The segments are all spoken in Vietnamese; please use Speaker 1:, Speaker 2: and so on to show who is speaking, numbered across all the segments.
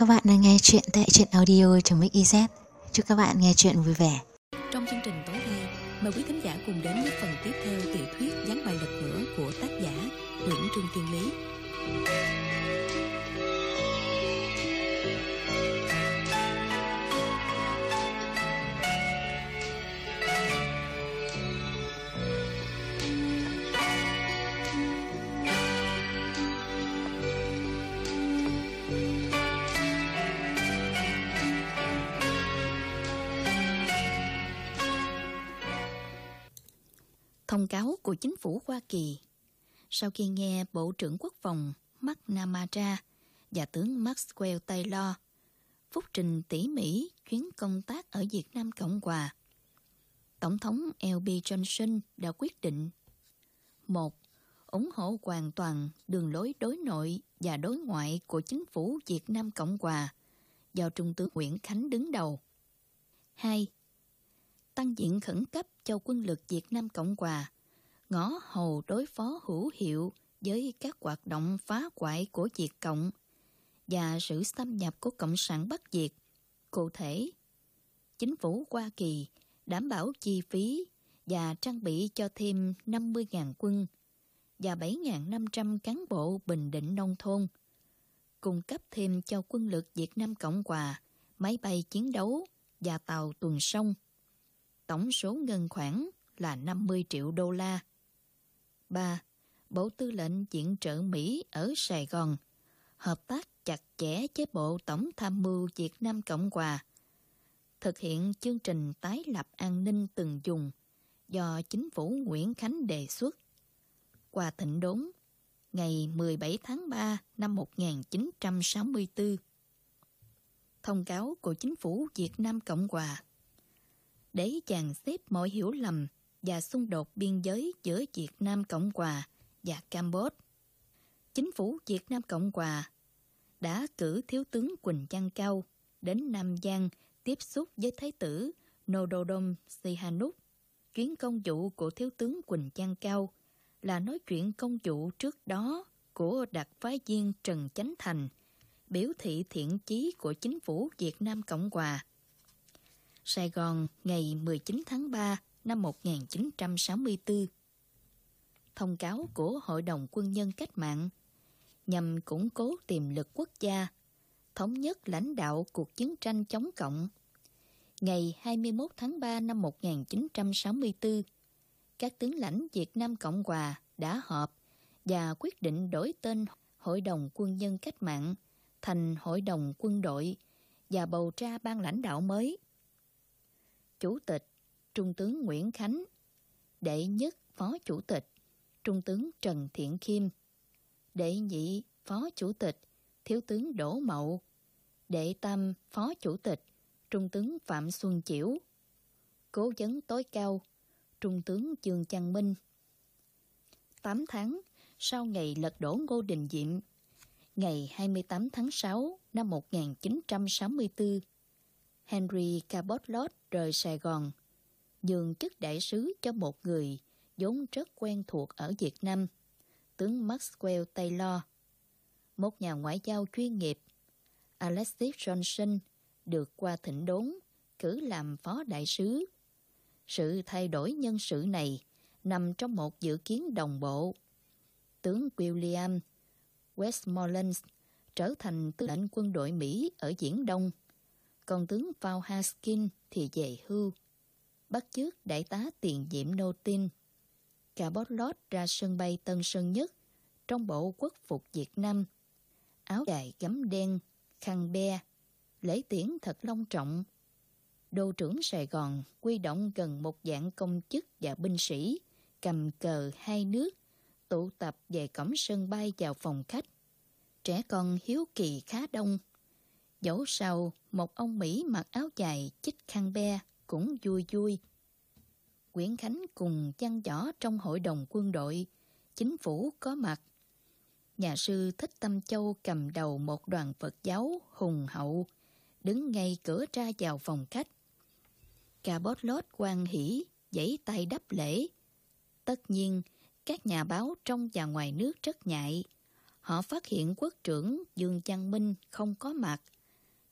Speaker 1: Các bạn đang nghe chuyện tại truyện audio.mix.iz Chúc các bạn nghe chuyện vui vẻ
Speaker 2: Trong chương trình tối nay, mời quý khán giả cùng đến với phần tiếp theo tiểu thuyết Gián bài lật ngửa của tác giả Nguyễn Trương Kiên Lý. Cáo của chính phủ Hoa Kỳ Sau khi nghe Bộ trưởng Quốc phòng McNamara và tướng Maxwell Taylor phúc trình tỉ mỉ chuyến công tác ở Việt Nam Cộng Hòa, Tổng thống L.B. Johnson đã quyết định một ủng hộ hoàn toàn đường lối đối nội và đối ngoại của chính phủ Việt Nam Cộng Hòa do Trung tướng Nguyễn Khánh đứng đầu. 2 tăng diện khẩn cấp cho quân lực Việt Nam Cộng Hòa, ngõ hầu đối phó hữu hiệu với các hoạt động phá hoại của Việt Cộng và sự xâm nhập của Cộng sản Bắc Việt. Cụ thể, chính phủ Hoa Kỳ đảm bảo chi phí và trang bị cho thêm 50.000 quân và 7.500 cán bộ bình định nông thôn, cung cấp thêm cho quân lực Việt Nam Cộng Hòa máy bay chiến đấu và tàu tuần sông tổng số ngân khoản là 50 triệu đô la. 3. Bộ Tư lệnh Viện trợ Mỹ ở Sài Gòn hợp tác chặt chẽ với Bộ Tổng Tham mưu Việt Nam Cộng Hòa, thực hiện chương trình tái lập an ninh từng dùng do chính phủ Nguyễn Khánh đề xuất qua thịnh đốn, ngày 17 tháng 3 năm 1964. Thông cáo của chính phủ Việt Nam Cộng Hòa để dàn xếp mọi hiểu lầm và xung đột biên giới giữa Việt Nam Cộng Hòa và Campuchia. Chính phủ Việt Nam Cộng Hòa đã cử Thiếu tướng Quỳnh Văn Cao đến Nam Giang tiếp xúc với Thái tử Nododom Sihanouk. Chuyến công vụ của Thiếu tướng Quỳnh Văn Cao là nói chuyện công vụ trước đó của đặc phái viên Trần Chánh Thành, biểu thị thiện chí của chính phủ Việt Nam Cộng Hòa Sài Gòn ngày 19 tháng 3 năm 1964. Thông cáo của Hội đồng Quân nhân Cách mạng nhằm củng cố tiềm lực quốc gia, thống nhất lãnh đạo cuộc chiến tranh chống cộng. Ngày 21 tháng 3 năm 1964, các tướng lãnh Việt Nam Cộng Hòa đã họp và quyết định đổi tên Hội đồng Quân nhân Cách mạng thành Hội đồng Quân đội và bầu ra ban lãnh đạo mới. Chủ tịch Trung tướng Nguyễn Khánh, đệ nhất Phó Chủ tịch Trung tướng Trần Thiện Khiêm, đệ nhị Phó Chủ tịch Thiếu tướng Đỗ Mậu, đệ tam Phó Chủ tịch Trung tướng Phạm Xuân Chiểu, cố vấn tối cao Trung tướng Dương Trăng Minh. 8 tháng sau ngày lật đổ Ngô Đình Diệm, ngày 28 tháng 6 năm 1964, Henry Cabot Lodge rời Sài Gòn, nhường chức đại sứ cho một người vốn rất quen thuộc ở Việt Nam, tướng Maxwell Taylor. Một nhà ngoại giao chuyên nghiệp, Alexis Johnson được qua thỉnh đốn, cử làm phó đại sứ. Sự thay đổi nhân sự này nằm trong một dự kiến đồng bộ. Tướng William Westmoreland trở thành tư lệnh quân đội Mỹ ở Diễn Đông còn tướng Paul Haskin thì về hưu. Bắt chước đại tá tiền nhiệm nô tin. Cả bót lót ra sân bay Tân Sơn Nhất trong bộ quốc phục Việt Nam. Áo dài gấm đen, khăn be, lễ tiễn thật long trọng. Đô trưởng Sài Gòn quy động gần một dạng công chức và binh sĩ, cầm cờ hai nước, tụ tập về cổng sân bay vào phòng khách. Trẻ con hiếu kỳ khá đông, Dẫu sao, một ông Mỹ mặc áo dài chích khăn be cũng vui vui. Nguyễn Khánh cùng chăn giỏ trong hội đồng quân đội, chính phủ có mặt. Nhà sư Thích Tâm Châu cầm đầu một đoàn Phật giáo hùng hậu, đứng ngay cửa ra vào phòng khách. Cà bót lót quan hỷ, giãy tay đắp lễ. Tất nhiên, các nhà báo trong và ngoài nước rất nhạy. Họ phát hiện quốc trưởng Dương văn Minh không có mặt,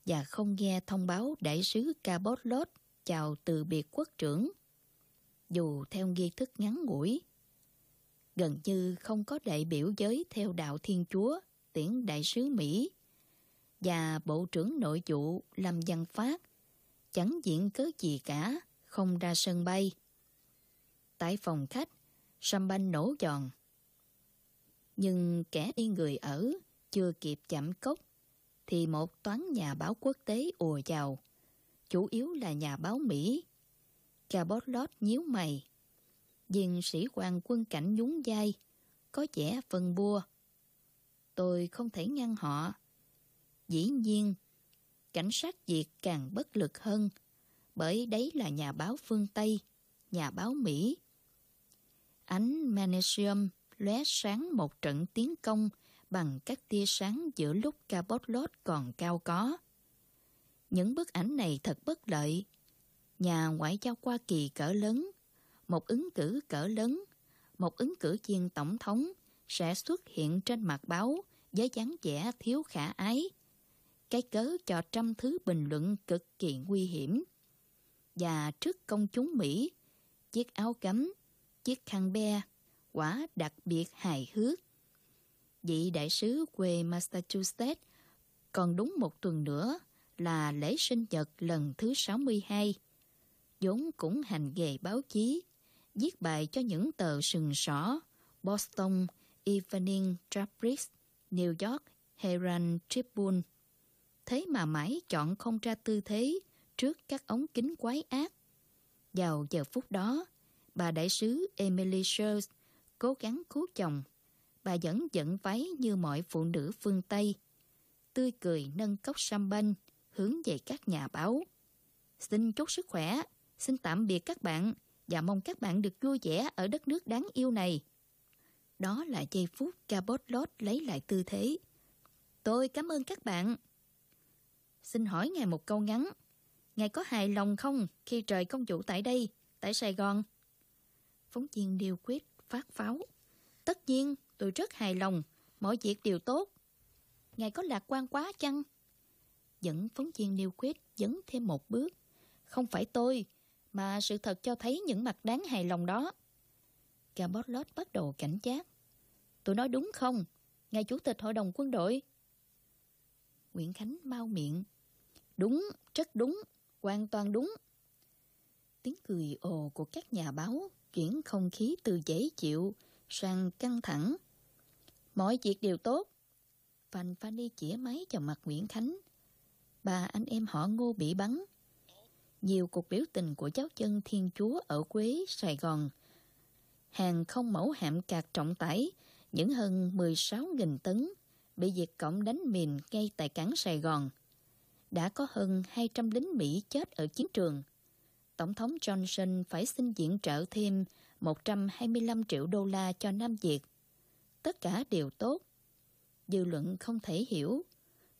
Speaker 2: và không nghe thông báo đại sứ Cabotlot chào từ biệt quốc trưởng. Dù theo nghi thức ngắn ngủi, gần như không có đại biểu giới theo đạo Thiên Chúa tiễn đại sứ Mỹ và Bộ trưởng Nội vụ Lâm Văn Phát chẳng diễn cớ gì cả, không ra sân bay. Tại phòng khách, sâm banh nổ giòn. Nhưng kẻ đi người ở chưa kịp chạm cốc thì một toán nhà báo quốc tế ùa vào, chủ yếu là nhà báo Mỹ. Cabot nhíu mày. Viên sĩ quan quân cảnh nhún vai, có vẻ phân bua. Tôi không thể ngăn họ. Dĩ nhiên, cảnh sát Việt càng bất lực hơn, bởi đấy là nhà báo phương Tây, nhà báo Mỹ. Ánh magnesium lóe sáng một trận tiến công bằng các tia sáng giữa lúc Cabot lót còn cao có. Những bức ảnh này thật bất lợi. Nhà ngoại giao Hoa Kỳ cỡ lớn, một ứng cử cỡ lớn, một ứng cử viên tổng thống sẽ xuất hiện trên mặt báo với dáng vẻ thiếu khả ái. Cái cớ cho trăm thứ bình luận cực kỳ nguy hiểm. Và trước công chúng Mỹ, chiếc áo cấm, chiếc khăn be, quả đặc biệt hài hước vị đại sứ quê Massachusetts còn đúng một tuần nữa là lễ sinh nhật lần thứ 62. vốn cũng hành nghề báo chí, viết bài cho những tờ sừng sỏ Boston Evening Tribune, New York Herald Tribune. Thế mà mãi chọn không ra tư thế trước các ống kính quái ác. Vào giờ phút đó, bà đại sứ Emily Schultz cố gắng cứu chồng bà vẫn dẫn váy như mọi phụ nữ phương Tây. Tươi cười nâng cốc champagne hướng về các nhà báo. Xin chúc sức khỏe, xin tạm biệt các bạn và mong các bạn được vui vẻ ở đất nước đáng yêu này. Đó là giây phút Cabot lấy lại tư thế. Tôi cảm ơn các bạn. Xin hỏi ngài một câu ngắn. Ngài có hài lòng không khi trời công chủ tại đây, tại Sài Gòn? Phóng viên điều quyết phát pháo. Tất nhiên, Tôi rất hài lòng, mọi việc đều tốt. Ngài có lạc quan quá chăng? Dẫn phóng viên niêu quyết dẫn thêm một bước. Không phải tôi, mà sự thật cho thấy những mặt đáng hài lòng đó. Gabotlot bắt đầu cảnh giác. Tôi nói đúng không? Ngài Chủ tịch Hội đồng quân đội. Nguyễn Khánh mau miệng. Đúng, rất đúng, hoàn toàn đúng. Tiếng cười ồ của các nhà báo chuyển không khí từ dễ chịu sang căng thẳng. Mọi việc đều tốt. Phan Fanny chĩa máy vào mặt Nguyễn Khánh. Ba anh em họ ngô bị bắn. Nhiều cuộc biểu tình của giáo dân Thiên Chúa ở Quế, Sài Gòn. Hàng không mẫu hạm cạc trọng tải, những hơn 16.000 tấn, bị Việt Cộng đánh mìn ngay tại cảng Sài Gòn. Đã có hơn 200 lính Mỹ chết ở chiến trường. Tổng thống Johnson phải xin viện trợ thêm 125 triệu đô la cho Nam Việt tất cả đều tốt. Dư luận không thể hiểu.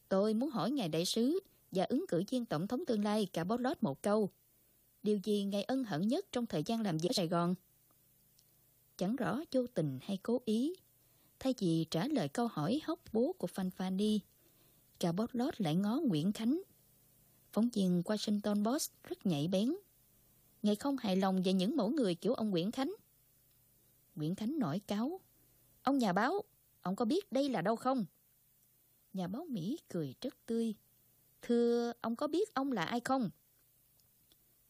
Speaker 2: Tôi muốn hỏi ngài đại sứ và ứng cử viên tổng thống tương lai cả bó lót một câu. Điều gì ngài ân hận nhất trong thời gian làm việc ở Sài Gòn? Chẳng rõ vô tình hay cố ý. Thay vì trả lời câu hỏi hóc bố của Phan Fanny, cả bó lót lại ngó Nguyễn Khánh. Phóng viên Washington Post rất nhạy bén. Ngài không hài lòng về những mẫu người kiểu ông Nguyễn Khánh. Nguyễn Khánh nổi cáo. Ông nhà báo, ông có biết đây là đâu không? Nhà báo Mỹ cười rất tươi. Thưa, ông có biết ông là ai không?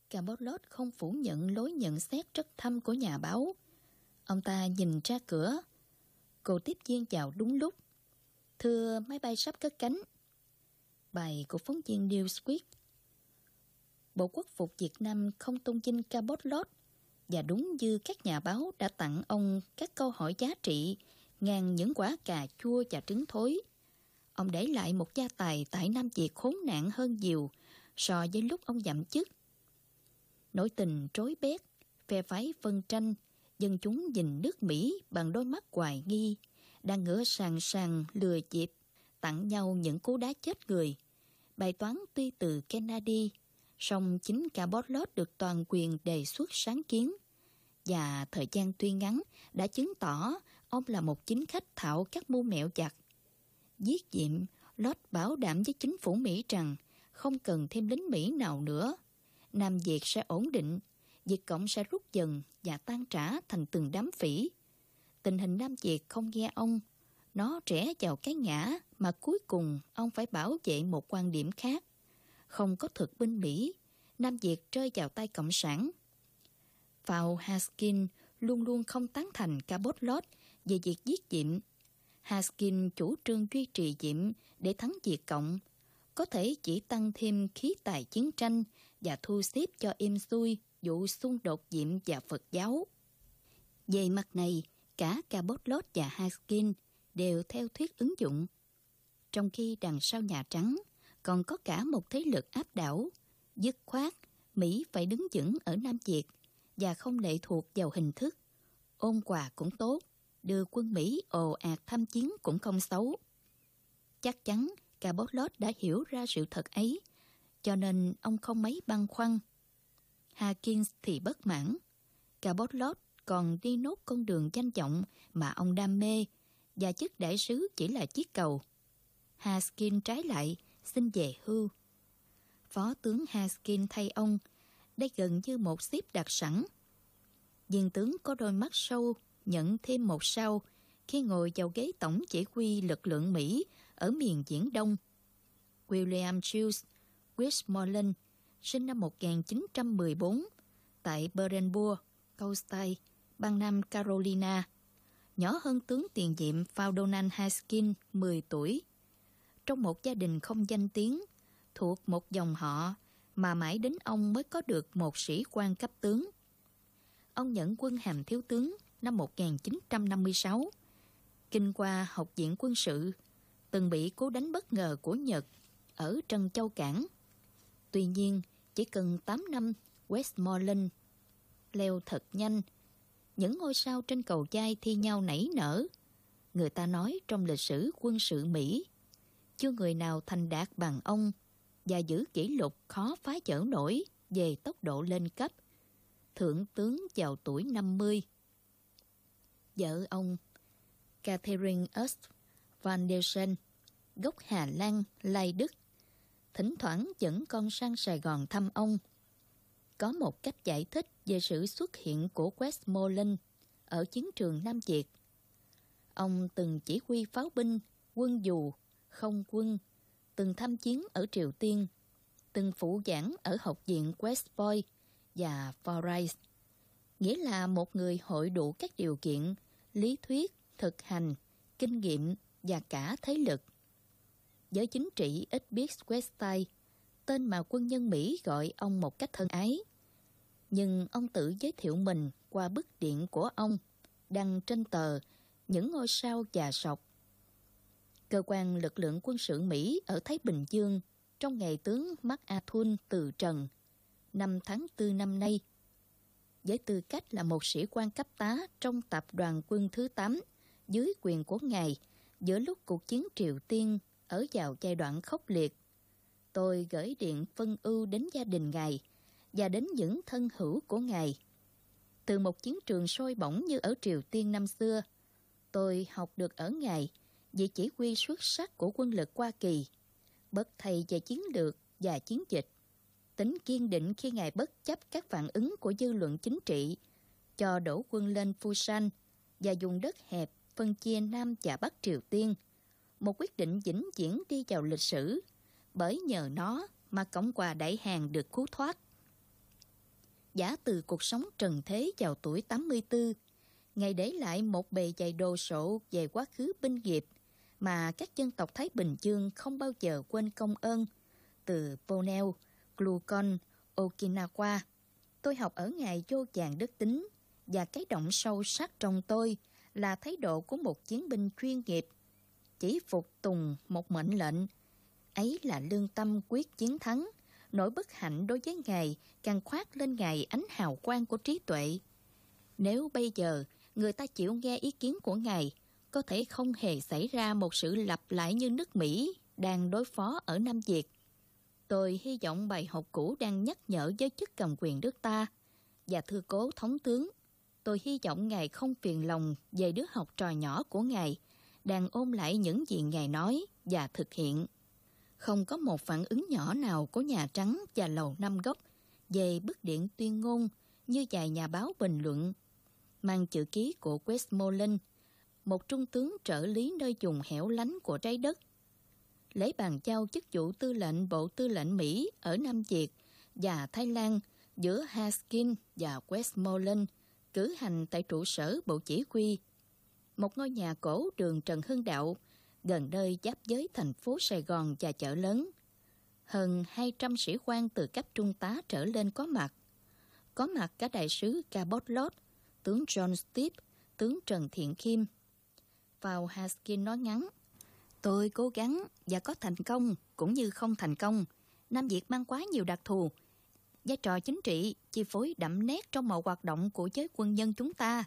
Speaker 2: Camelot không phủ nhận lối nhận xét rất thâm của nhà báo. Ông ta nhìn ra cửa. Cô tiếp viên chào đúng lúc. Thưa, máy bay sắp cất cánh. Bài của phóng viên Newsweek. Bộ Quốc phục Việt Nam không tôn vinh Cabotlot và đúng như các nhà báo đã tặng ông các câu hỏi giá trị ngang những quả cà chua và trứng thối. Ông để lại một gia tài tại Nam Việt khốn nạn hơn nhiều so với lúc ông giảm chức. Nỗi tình trối bét, phe phái phân tranh, dân chúng nhìn nước Mỹ bằng đôi mắt hoài nghi, đang ngửa sàng sàng lừa dịp, tặng nhau những cú đá chết người. Bài toán tuy từ Kennedy song chính cả Botlot được toàn quyền đề xuất sáng kiến. Và thời gian tuy ngắn đã chứng tỏ ông là một chính khách thạo các mưu mẹo chặt. Giết diệm, Lót bảo đảm với chính phủ Mỹ rằng không cần thêm lính Mỹ nào nữa. Nam Việt sẽ ổn định, Việt Cộng sẽ rút dần và tan trả thành từng đám phỉ. Tình hình Nam Việt không nghe ông, nó trẻ vào cái ngã mà cuối cùng ông phải bảo vệ một quan điểm khác. Không có thực binh Mỹ, Nam Việt rơi vào tay Cộng sản. Vào Haskin luôn luôn không tán thành Cabot Lodge về việc giết Diệm. Haskin chủ trương duy trì Diệm để thắng Việt Cộng, có thể chỉ tăng thêm khí tài chiến tranh và thu xếp cho im xuôi vụ xung đột Diệm và Phật giáo. Về mặt này, cả Cabot Lodge và Haskin đều theo thuyết ứng dụng. Trong khi đằng sau Nhà Trắng còn có cả một thế lực áp đảo, dứt khoát, Mỹ phải đứng vững ở Nam Việt và không lệ thuộc vào hình thức. Ôn quà cũng tốt, đưa quân Mỹ ồ ạt tham chiến cũng không xấu. Chắc chắn cả đã hiểu ra sự thật ấy, cho nên ông không mấy băn khoăn. Hawkins thì bất mãn. Cả còn đi nốt con đường danh vọng mà ông đam mê và chức đại sứ chỉ là chiếc cầu. Haskin trái lại xin về hưu. Phó tướng Haskin thay ông, đây gần như một xếp đặt sẵn. Viên tướng có đôi mắt sâu, nhận thêm một sao khi ngồi vào ghế tổng chỉ huy lực lượng Mỹ ở miền Viễn Đông. William Shields Westmoreland, sinh năm 1914 tại Berenburg, Coastal, bang Nam Carolina, nhỏ hơn tướng tiền nhiệm Faudonan Haskin 10 tuổi. Trong một gia đình không danh tiếng, thuộc một dòng họ mà mãi đến ông mới có được một sĩ quan cấp tướng. Ông nhận quân hàm thiếu tướng năm 1956. Kinh qua học viện quân sự, từng bị cố đánh bất ngờ của Nhật ở Trân Châu Cảng. Tuy nhiên, chỉ cần 8 năm Westmoreland leo thật nhanh những ngôi sao trên cầu chai thi nhau nảy nở. Người ta nói trong lịch sử quân sự Mỹ, chưa người nào thành đạt bằng ông và giữ kỷ lục khó phá chở nổi về tốc độ lên cấp. Thượng tướng vào tuổi 50. Vợ ông, Catherine Ust van der Sen, gốc Hà Lan, Lai Đức, thỉnh thoảng dẫn con sang Sài Gòn thăm ông có một cách giải thích về sự xuất hiện của Westmoreland ở chiến trường Nam Việt. Ông từng chỉ huy pháo binh, quân dù, không quân, từng tham chiến ở Triều Tiên, từng phụ giảng ở học viện West Point và Forsyth, nghĩa là một người hội đủ các điều kiện, lý thuyết, thực hành, kinh nghiệm và cả thế lực. Giới chính trị ít biết Westside tên mà quân nhân Mỹ gọi ông một cách thân ái. Nhưng ông tự giới thiệu mình qua bức điện của ông, đăng trên tờ Những ngôi sao già sọc. Cơ quan lực lượng quân sự Mỹ ở Thái Bình Dương trong ngày tướng MacArthur từ trần năm tháng 4 năm nay. Với tư cách là một sĩ quan cấp tá trong tập đoàn quân thứ 8 dưới quyền của ngài giữa lúc cuộc chiến Triều Tiên ở vào giai đoạn khốc liệt tôi gửi điện phân ưu đến gia đình ngài và đến những thân hữu của ngài. Từ một chiến trường sôi bỏng như ở Triều Tiên năm xưa, tôi học được ở ngài vị chỉ huy xuất sắc của quân lực Hoa Kỳ, bất thầy về chiến lược và chiến dịch, tính kiên định khi ngài bất chấp các phản ứng của dư luận chính trị, cho đổ quân lên Busan và dùng đất hẹp phân chia Nam và Bắc Triều Tiên, một quyết định vĩnh viễn đi vào lịch sử bởi nhờ nó mà Cộng hòa Đại Hàn được cứu thoát. Giả từ cuộc sống trần thế vào tuổi 84, Ngài để lại một bề dày đồ sộ về quá khứ binh nghiệp mà các dân tộc Thái Bình Dương không bao giờ quên công ơn. Từ Ponel, Glukon, Okinawa, tôi học ở Ngài vô vàng đức tính và cái động sâu sắc trong tôi là thái độ của một chiến binh chuyên nghiệp. Chỉ phục tùng một mệnh lệnh ấy là lương tâm quyết chiến thắng. Nỗi bất hạnh đối với Ngài càng khoát lên Ngài ánh hào quang của trí tuệ. Nếu bây giờ người ta chịu nghe ý kiến của Ngài, có thể không hề xảy ra một sự lặp lại như nước Mỹ đang đối phó ở Nam Việt. Tôi hy vọng bài học cũ đang nhắc nhở giới chức cầm quyền nước ta. Và thưa cố thống tướng, tôi hy vọng Ngài không phiền lòng về đứa học trò nhỏ của Ngài, đang ôm lại những gì Ngài nói và thực hiện. Không có một phản ứng nhỏ nào của Nhà Trắng và Lầu Năm Góc về bức điện tuyên ngôn như vài nhà báo bình luận. Mang chữ ký của Westmoreland, một trung tướng trợ lý nơi vùng hẻo lánh của trái đất. lấy bàn trao chức vụ tư lệnh Bộ Tư lệnh Mỹ ở Nam Việt và Thái Lan giữa Haskin và Westmoreland cử hành tại trụ sở Bộ Chỉ huy. Một ngôi nhà cổ đường Trần Hưng Đạo, gần nơi giáp giới thành phố Sài Gòn và chợ lớn. Hơn 200 sĩ quan từ cấp trung tá trở lên có mặt. Có mặt cả đại sứ Cabot Lott, tướng John Steve, tướng Trần Thiện Kim. Vào Haskin nói ngắn, Tôi cố gắng và có thành công cũng như không thành công. Nam Việt mang quá nhiều đặc thù. Vai trò chính trị chi phối đậm nét trong mọi hoạt động của giới quân nhân chúng ta.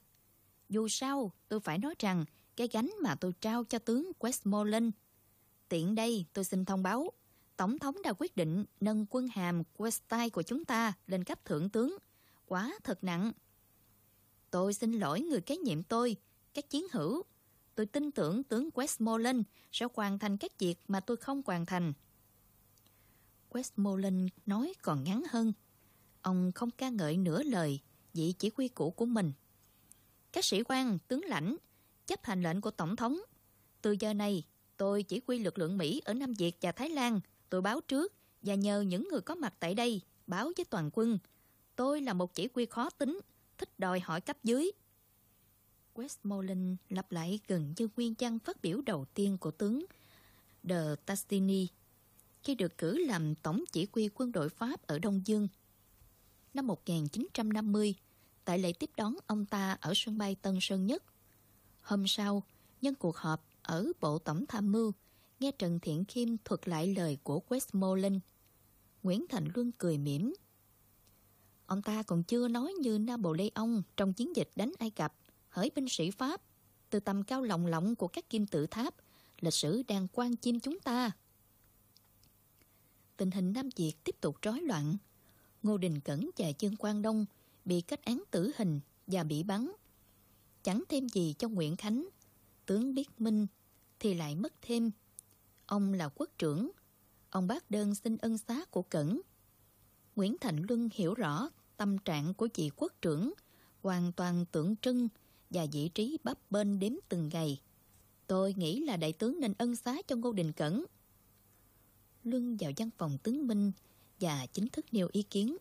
Speaker 2: Dù sao, tôi phải nói rằng cái gánh mà tôi trao cho tướng Westmoreland. Tiện đây, tôi xin thông báo, Tổng thống đã quyết định nâng quân hàm Westside của chúng ta lên cấp thượng tướng. Quá thật nặng. Tôi xin lỗi người kế nhiệm tôi, các chiến hữu. Tôi tin tưởng tướng Westmoreland sẽ hoàn thành các việc mà tôi không hoàn thành. Westmoreland nói còn ngắn hơn. Ông không ca ngợi nửa lời vị chỉ huy cũ của mình. Các sĩ quan, tướng lãnh chấp hành lệnh của Tổng thống. Từ giờ này, tôi chỉ huy lực lượng Mỹ ở Nam Việt và Thái Lan. Tôi báo trước và nhờ những người có mặt tại đây báo với toàn quân. Tôi là một chỉ huy khó tính, thích đòi hỏi cấp dưới. Westmoreland lặp lại gần như nguyên văn phát biểu đầu tiên của tướng De Tastini khi được cử làm tổng chỉ huy quân đội Pháp ở Đông Dương. Năm 1950, tại lễ tiếp đón ông ta ở sân bay Tân Sơn Nhất. Hôm sau, nhân cuộc họp ở Bộ Tổng Tham mưu, nghe Trần Thiện Kim thuật lại lời của Westmoreland. Nguyễn Thành Luân cười mỉm. Ông ta còn chưa nói như Napoleon trong chiến dịch đánh Ai Cập, hỡi binh sĩ Pháp. Từ tầm cao lộng lộng của các kim tự tháp, lịch sử đang quan chim chúng ta. Tình hình Nam Việt tiếp tục rối loạn. Ngô Đình Cẩn và trương Quang Đông bị kết án tử hình và bị bắn. Chẳng thêm gì cho Nguyễn Khánh, tướng Biết Minh thì lại mất thêm. Ông là quốc trưởng, ông bác đơn xin ân xá của Cẩn. Nguyễn Thành Luân hiểu rõ tâm trạng của vị quốc trưởng, hoàn toàn tượng trưng và vị trí bắp bên đếm từng ngày. Tôi nghĩ là đại tướng nên ân xá cho Ngô Đình Cẩn. Luân vào văn phòng tướng Minh và chính thức nêu ý kiến.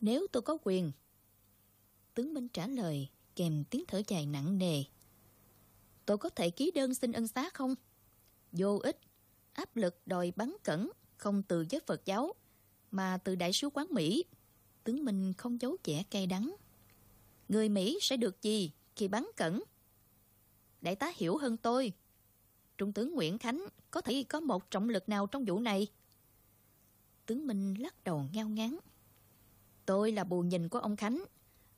Speaker 2: Nếu tôi có quyền. Tướng Minh trả lời kèm tiếng thở dài nặng nề. Tôi có thể ký đơn xin ân xá không? Vô ích. Áp lực đòi bắn cẩn không từ giới Phật giáo, mà từ đại sứ quán Mỹ. Tướng Minh không giấu vẻ cay đắng. Người Mỹ sẽ được gì khi bắn cẩn? Đại tá hiểu hơn tôi. Trung tướng Nguyễn Khánh có thể có một trọng lực nào trong vụ này? Tướng Minh lắc đầu ngao ngán. Tôi là bù nhìn của ông Khánh.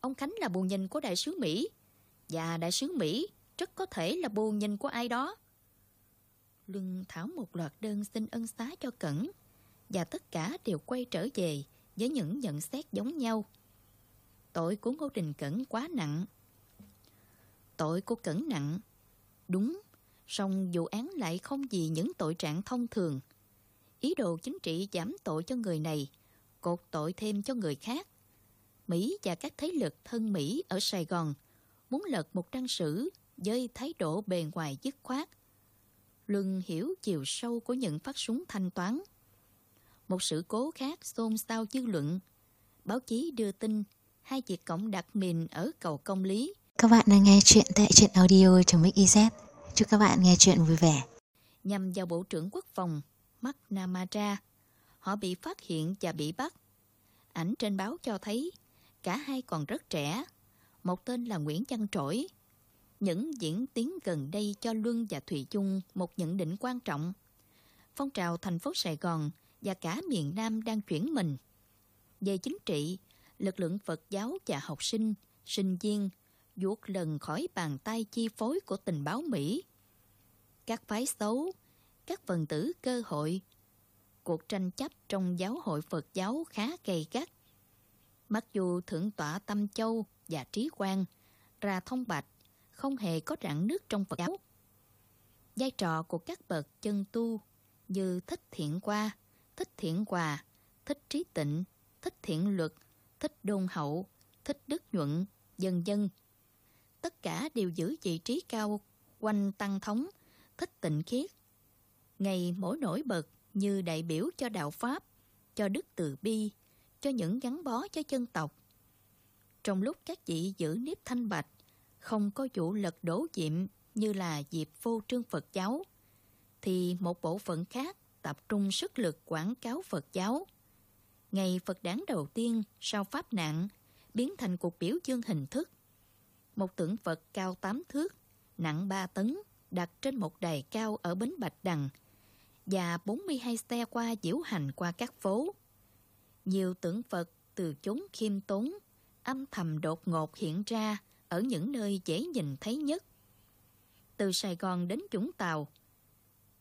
Speaker 2: Ông Khánh là bù nhìn của đại sứ Mỹ. Và đại sứ Mỹ rất có thể là bù nhìn của ai đó. Luân thảo một loạt đơn xin ân xá cho Cẩn. Và tất cả đều quay trở về với những nhận xét giống nhau. Tội của Ngô Đình Cẩn quá nặng. Tội của Cẩn nặng. Đúng, song vụ án lại không gì những tội trạng thông thường. Ý đồ chính trị giảm tội cho người này, cột tội thêm cho người khác. Mỹ và các thế lực thân Mỹ ở Sài Gòn muốn lật một trang sử với thái độ bề ngoài dứt khoát. Luân hiểu chiều sâu của những phát súng thanh toán. Một sự cố khác xôn xao dư luận. Báo chí đưa tin hai Việt Cộng đặt mìn ở cầu công lý.
Speaker 1: Các bạn đang nghe chuyện tại truyện audio.mix.iz. Chúc các bạn nghe chuyện vui vẻ.
Speaker 2: Nhằm vào Bộ trưởng Quốc phòng McNamara, họ bị phát hiện và bị bắt. Ảnh trên báo cho thấy cả hai còn rất trẻ. Một tên là Nguyễn Văn Trỗi. Những diễn tiến gần đây cho Luân và Thụy Dung một nhận định quan trọng. Phong trào thành phố Sài Gòn và cả miền Nam đang chuyển mình. Về chính trị, lực lượng Phật giáo và học sinh, sinh viên vuốt lần khỏi bàn tay chi phối của tình báo Mỹ. Các phái xấu, các phần tử cơ hội, cuộc tranh chấp trong giáo hội Phật giáo khá gay gắt. Mặc dù Thượng tọa Tâm Châu và Trí Quang ra thông bạch không hề có rạn nước trong Phật giáo. Vai trò của các bậc chân tu như thích thiện qua, thích thiện quà, thích trí tịnh, thích thiện luật, thích đôn hậu, thích đức nhuận, dân dân. Tất cả đều giữ vị trí cao quanh tăng thống, thích tịnh khiết. Ngày mỗi nổi bật như đại biểu cho đạo Pháp, cho đức từ bi, cho những gắn bó cho dân tộc. Trong lúc các vị giữ nếp thanh bạch, không có vụ lật đổ diệm như là dịp vô trương Phật giáo, thì một bộ phận khác tập trung sức lực quảng cáo Phật giáo. Ngày Phật đản đầu tiên sau Pháp nạn biến thành cuộc biểu dương hình thức. Một tượng Phật cao 8 thước, nặng 3 tấn, đặt trên một đài cao ở Bến Bạch Đằng và 42 xe qua diễu hành qua các phố. Nhiều tượng Phật từ chốn khiêm tốn, âm thầm đột ngột hiện ra ở những nơi dễ nhìn thấy nhất. Từ Sài Gòn đến Vũng Tàu,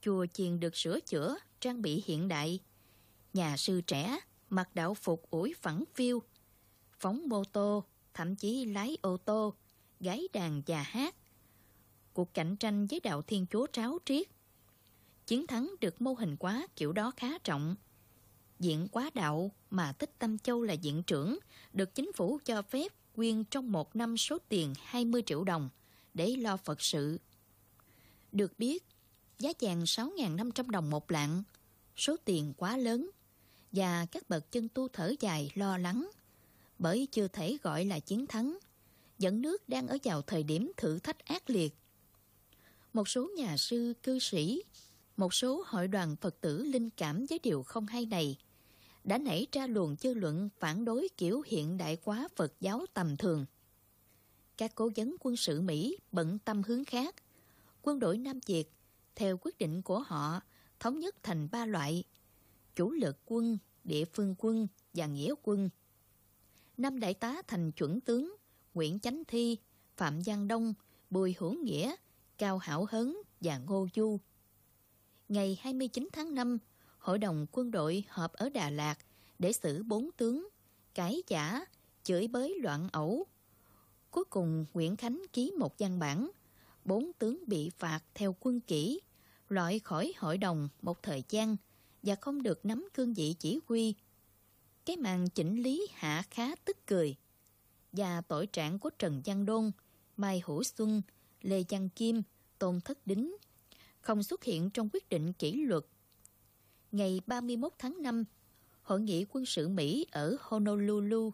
Speaker 2: chùa chiền được sửa chữa, trang bị hiện đại. Nhà sư trẻ mặc đạo phục ủi phẳng phiêu, phóng mô tô, thậm chí lái ô tô, gái đàn và hát. Cuộc cạnh tranh với đạo Thiên Chúa tráo triết. Chiến thắng được mô hình quá kiểu đó khá trọng. Diện quá đạo mà Tích Tâm Châu là diện trưởng, được chính phủ cho phép quyên trong một năm số tiền 20 triệu đồng để lo Phật sự. Được biết, giá chàng 6.500 đồng một lạng, số tiền quá lớn, và các bậc chân tu thở dài lo lắng, bởi chưa thể gọi là chiến thắng, dẫn nước đang ở vào thời điểm thử thách ác liệt. Một số nhà sư, cư sĩ, một số hội đoàn Phật tử linh cảm với điều không hay này, đã nảy ra luồng dư luận phản đối kiểu hiện đại quá Phật giáo tầm thường. Các cố vấn quân sự Mỹ bận tâm hướng khác. Quân đội Nam Việt, theo quyết định của họ, thống nhất thành ba loại. Chủ lực quân, địa phương quân và nghĩa quân. Năm đại tá thành chuẩn tướng, Nguyễn Chánh Thi, Phạm Giang Đông, Bùi Hữu Nghĩa, Cao Hảo Hấn và Ngô Du. Ngày 29 tháng 5, Hội đồng quân đội họp ở Đà Lạt để xử bốn tướng, cãi giả, chửi bới loạn ẩu. Cuối cùng Nguyễn Khánh ký một văn bản, bốn tướng bị phạt theo quân kỷ, loại khỏi hội đồng một thời gian và không được nắm cương vị chỉ huy. Cái màn chỉnh lý hạ khá tức cười. Và tội trạng của Trần Văn Đôn, Mai Hữu Xuân, Lê Văn Kim, Tôn Thất Đính không xuất hiện trong quyết định kỷ luật ngày 31 tháng 5, Hội nghị quân sự Mỹ ở Honolulu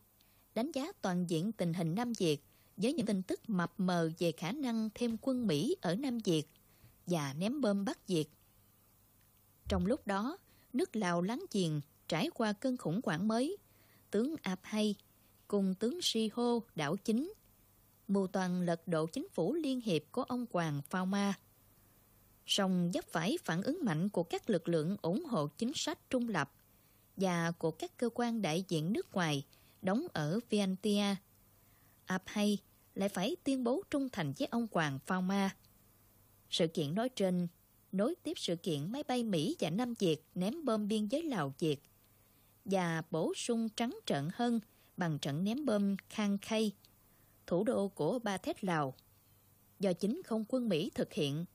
Speaker 2: đánh giá toàn diện tình hình Nam Việt với những tin tức mập mờ về khả năng thêm quân Mỹ ở Nam Việt và ném bom Bắc Việt. Trong lúc đó, nước Lào láng giềng trải qua cơn khủng hoảng mới, tướng Ap Hay cùng tướng Si-hô đảo chính, mưu toàn lật đổ chính phủ liên hiệp của ông Hoàng Phao Ma song dấp phải phản ứng mạnh của các lực lượng ủng hộ chính sách trung lập và của các cơ quan đại diện nước ngoài đóng ở Vientia. Ap Hay lại phải tuyên bố trung thành với ông Hoàng Phao Ma. Sự kiện nói trên nối tiếp sự kiện máy bay Mỹ và Nam Việt ném bom biên giới Lào Việt và bổ sung trắng trận hơn bằng trận ném bom Khang Khay, thủ đô của Ba Thét Lào, do chính không quân Mỹ thực hiện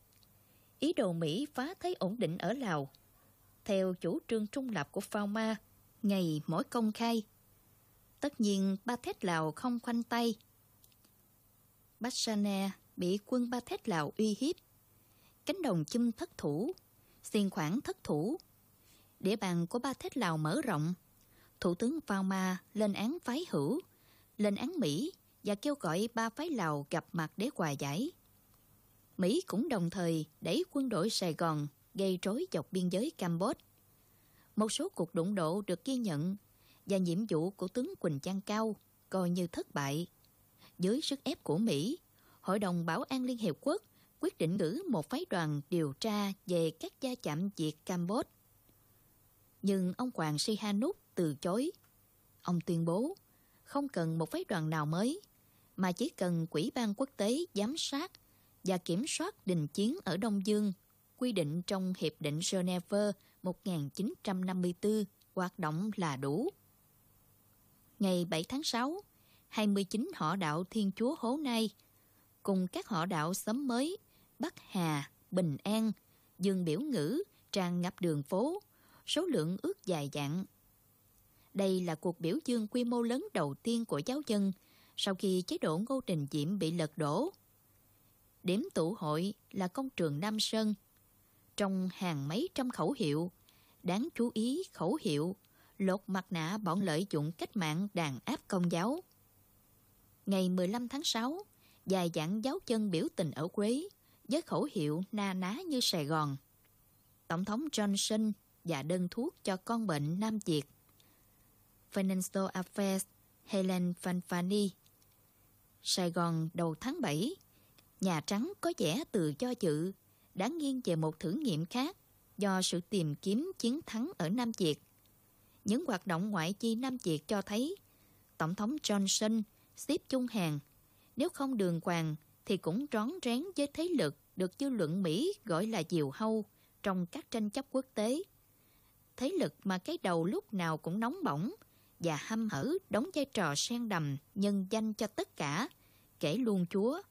Speaker 2: ý đồ Mỹ phá thế ổn định ở Lào. Theo chủ trương trung lập của Phao Ma, ngày mỗi công khai. Tất nhiên Ba Thét Lào không khoanh tay. Bassane bị quân Ba Thét Lào uy hiếp. Cánh đồng chim thất thủ, xiên khoảng thất thủ. Địa bàn của Ba thết Lào mở rộng. Thủ tướng Phao Ma lên án phái hữu, lên án Mỹ và kêu gọi ba phái Lào gặp mặt để hòa giải. Mỹ cũng đồng thời đẩy quân đội Sài Gòn gây rối dọc biên giới Campuchia. Một số cuộc đụng độ được ghi nhận và nhiệm vụ của tướng Quỳnh Trang Cao coi như thất bại. Dưới sức ép của Mỹ, Hội đồng Bảo an Liên Hiệp Quốc quyết định cử một phái đoàn điều tra về các gia chạm Việt Campuchia. Nhưng ông Hoàng Sihanouk từ chối. Ông tuyên bố không cần một phái đoàn nào mới, mà chỉ cần Quỹ ban quốc tế giám sát và kiểm soát đình chiến ở Đông Dương, quy định trong Hiệp định Geneva 1954 hoạt động là đủ. Ngày 7 tháng 6, 29 họ đạo Thiên Chúa Hố Nai cùng các họ đạo xóm mới Bắc Hà, Bình An, Dương Biểu Ngữ tràn ngập đường phố, số lượng ước dài dặn. Đây là cuộc biểu dương quy mô lớn đầu tiên của giáo dân sau khi chế độ Ngô Đình Diệm bị lật đổ. Điểm tụ hội là công trường Nam Sơn. Trong hàng mấy trăm khẩu hiệu, đáng chú ý khẩu hiệu lột mặt nạ bọn lợi dụng cách mạng đàn áp công giáo. Ngày 15 tháng 6, dài dặn giáo dân biểu tình ở Quế với khẩu hiệu na ná như Sài Gòn. Tổng thống Johnson và đơn thuốc cho con bệnh Nam Việt. Financial Affairs, Helen Fanfani Sài Gòn đầu tháng 7 Nhà Trắng có vẻ từ cho chữ đã nghiêng về một thử nghiệm khác do sự tìm kiếm chiến thắng ở Nam Việt. Những hoạt động ngoại chi Nam Việt cho thấy, Tổng thống Johnson xếp chung hàng. Nếu không đường hoàng thì cũng rón rén với thế lực được dư luận Mỹ gọi là diều hâu trong các tranh chấp quốc tế. Thế lực mà cái đầu lúc nào cũng nóng bỏng và hâm hở đóng vai trò sen đầm nhân danh cho tất cả, kể luôn Chúa.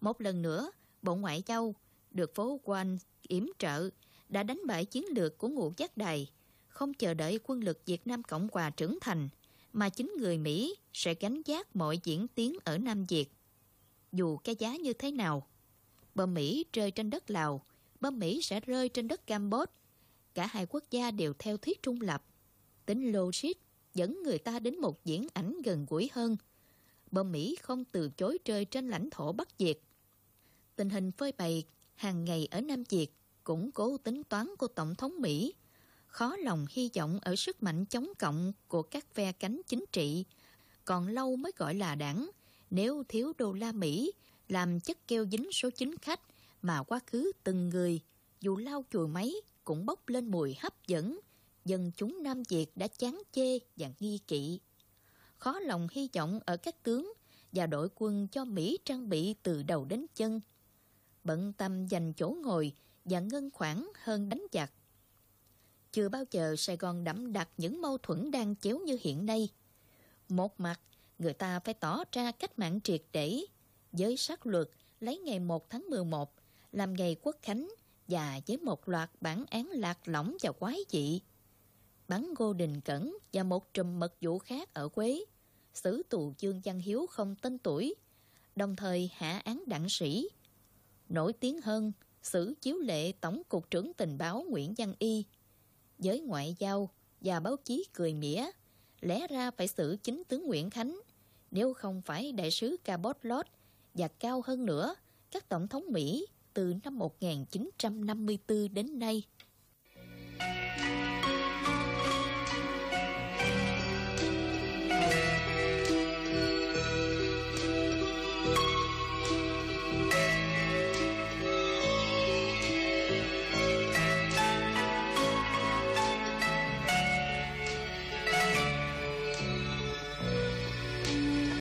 Speaker 2: Một lần nữa, Bộ Ngoại giao được phố quanh yểm trợ đã đánh bại chiến lược của ngũ giác đài, không chờ đợi quân lực Việt Nam Cộng Hòa trưởng thành, mà chính người Mỹ sẽ gánh giác mọi diễn tiến ở Nam Việt. Dù cái giá như thế nào, bom Mỹ rơi trên đất Lào, bom Mỹ sẽ rơi trên đất Campuchia. Cả hai quốc gia đều theo thuyết trung lập. Tính logic dẫn người ta đến một diễn ảnh gần gũi hơn. Bom Mỹ không từ chối rơi trên lãnh thổ Bắc Việt. Tình hình phơi bày hàng ngày ở Nam Việt củng cố tính toán của Tổng thống Mỹ. Khó lòng hy vọng ở sức mạnh chống cộng của các phe cánh chính trị. Còn lâu mới gọi là đảng. Nếu thiếu đô la Mỹ làm chất keo dính số chính khách mà quá khứ từng người dù lau chùi máy cũng bốc lên mùi hấp dẫn dân chúng Nam Việt đã chán chê và nghi kỵ. Khó lòng hy vọng ở các tướng và đội quân cho Mỹ trang bị từ đầu đến chân. Bận tâm dành chỗ ngồi và ngân khoản hơn đánh giặc. Chưa bao giờ Sài Gòn đẫm đặt những mâu thuẫn đang chéo như hiện nay. Một mặt, người ta phải tỏ ra cách mạng triệt để, với sát luật lấy ngày 1 tháng 11 làm ngày quốc khánh và với một loạt bản án lạc lõng và quái dị. Bắn Ngô Đình Cẩn và một trùm mật vụ khác ở Quế, xử tù Dương Văn Hiếu không tên tuổi, đồng thời hạ án đặng sĩ. Nổi tiếng hơn, xử chiếu lệ Tổng cục trưởng tình báo Nguyễn Văn Y. Giới ngoại giao và báo chí cười mỉa, lẽ ra phải xử chính tướng Nguyễn Khánh, nếu không phải đại sứ Cabot Lodge và cao hơn nữa, các tổng thống Mỹ từ năm 1954 đến nay